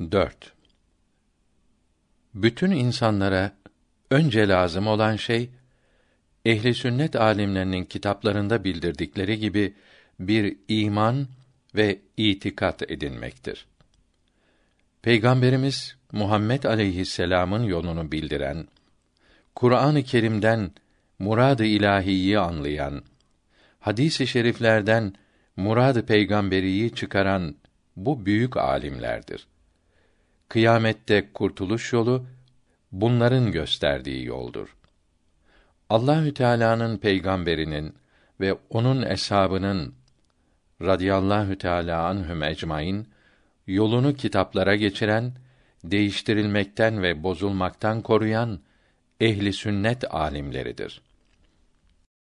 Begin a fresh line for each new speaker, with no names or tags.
4. Bütün insanlara önce lazım olan şey ehli sünnet alimlerinin kitaplarında bildirdikleri gibi bir iman ve itikat edinmektir. Peygamberimiz Muhammed aleyhisselam'ın yolunu bildiren, Kur'an-ı Kerim'den murad-ı ilahiyi anlayan, hadis-i şeriflerden murad-ı peygamberiyi çıkaran bu büyük alimlerdir. Kıyamette kurtuluş yolu bunların gösterdiği yoldur. Allahü Teala'nın peygamberinin ve onun eshabının radıyallahu teala anhum ecmaîn yolunu kitaplara geçiren, değiştirilmekten ve bozulmaktan koruyan ehli sünnet alimleridir.